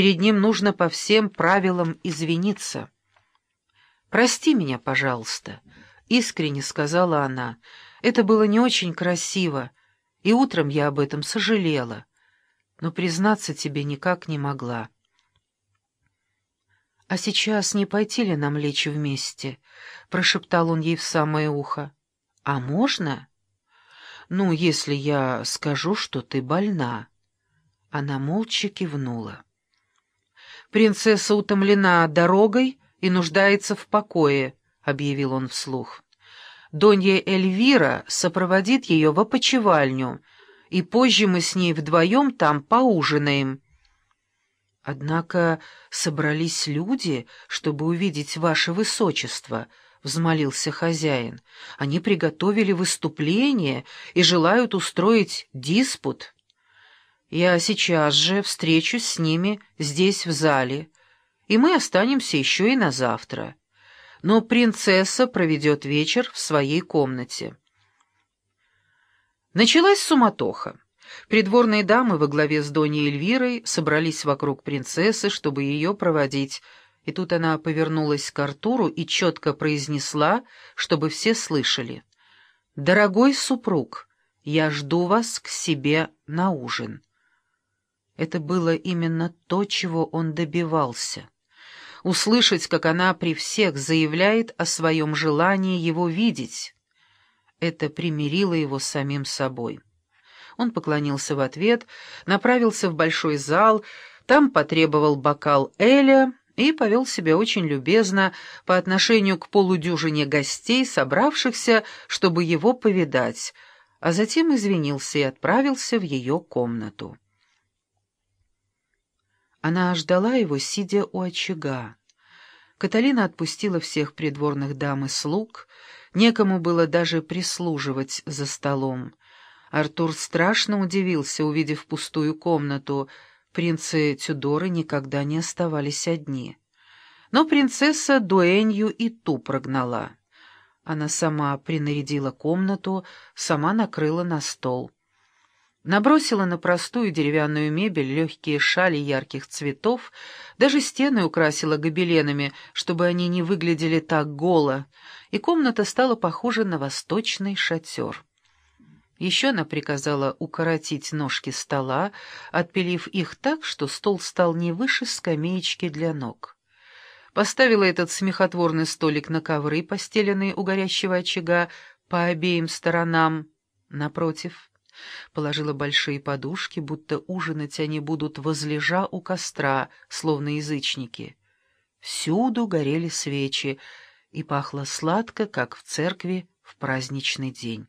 Перед ним нужно по всем правилам извиниться. «Прости меня, пожалуйста», — искренне сказала она. «Это было не очень красиво, и утром я об этом сожалела, но признаться тебе никак не могла». «А сейчас не пойти ли нам лечь вместе?» — прошептал он ей в самое ухо. «А можно?» «Ну, если я скажу, что ты больна». Она молча кивнула. «Принцесса утомлена дорогой и нуждается в покое», — объявил он вслух. «Донья Эльвира сопроводит ее в опочивальню, и позже мы с ней вдвоем там поужинаем». «Однако собрались люди, чтобы увидеть ваше высочество», — взмолился хозяин. «Они приготовили выступление и желают устроить диспут». Я сейчас же встречусь с ними здесь, в зале, и мы останемся еще и на завтра. Но принцесса проведет вечер в своей комнате. Началась суматоха. Придворные дамы во главе с Доней Эльвирой собрались вокруг принцессы, чтобы ее проводить, и тут она повернулась к Артуру и четко произнесла, чтобы все слышали. «Дорогой супруг, я жду вас к себе на ужин». Это было именно то, чего он добивался. Услышать, как она при всех заявляет о своем желании его видеть. Это примирило его с самим собой. Он поклонился в ответ, направился в большой зал, там потребовал бокал Эля и повел себя очень любезно по отношению к полудюжине гостей, собравшихся, чтобы его повидать, а затем извинился и отправился в ее комнату. Она ждала его, сидя у очага. Каталина отпустила всех придворных дам и слуг, некому было даже прислуживать за столом. Артур страшно удивился, увидев пустую комнату. Принцы Тюдоры никогда не оставались одни. Но принцесса Дуэнью и ту прогнала. Она сама принарядила комнату, сама накрыла на стол. Набросила на простую деревянную мебель легкие шали ярких цветов, даже стены украсила гобеленами, чтобы они не выглядели так голо, и комната стала похожа на восточный шатер. Еще она приказала укоротить ножки стола, отпилив их так, что стол стал не выше скамеечки для ног. Поставила этот смехотворный столик на ковры, постеленные у горящего очага, по обеим сторонам, напротив — Положила большие подушки, будто ужинать они будут возлежа у костра, словно язычники. Всюду горели свечи, и пахло сладко, как в церкви в праздничный день.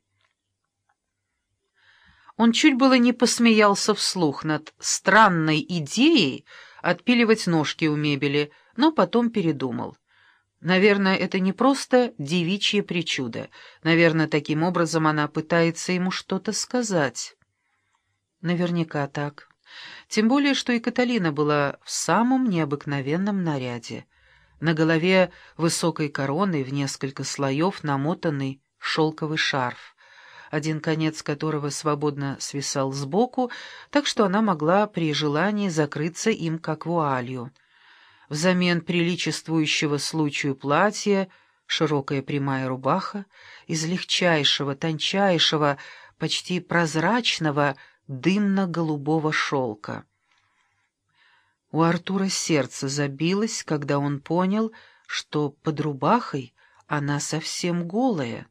Он чуть было не посмеялся вслух над странной идеей отпиливать ножки у мебели, но потом передумал. Наверное, это не просто девичье причуда. Наверное, таким образом она пытается ему что-то сказать. Наверняка так. Тем более, что и Каталина была в самом необыкновенном наряде. На голове высокой короной в несколько слоев намотанный шелковый шарф, один конец которого свободно свисал сбоку, так что она могла при желании закрыться им как вуалью взамен приличествующего случаю платья широкая прямая рубаха из легчайшего, тончайшего, почти прозрачного дымно-голубого шелка. У Артура сердце забилось, когда он понял, что под рубахой она совсем голая,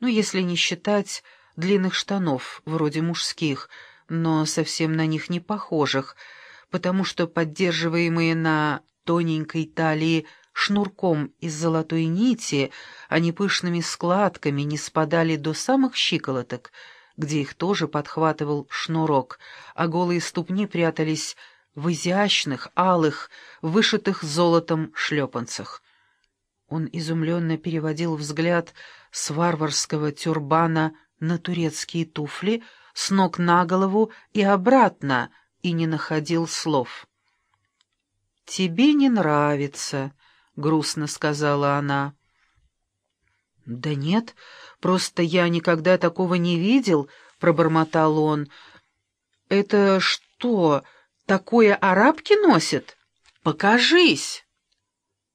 ну, если не считать длинных штанов, вроде мужских, но совсем на них не похожих, потому что поддерживаемые на тоненькой талии шнурком из золотой нити, не пышными складками не спадали до самых щиколоток, где их тоже подхватывал шнурок, а голые ступни прятались в изящных, алых, вышитых золотом шлепанцах. Он изумленно переводил взгляд с варварского тюрбана на турецкие туфли, с ног на голову и обратно, и не находил слов. «Тебе не нравится», — грустно сказала она. «Да нет, просто я никогда такого не видел», — пробормотал он. «Это что, такое арабки носят?» Покажись!»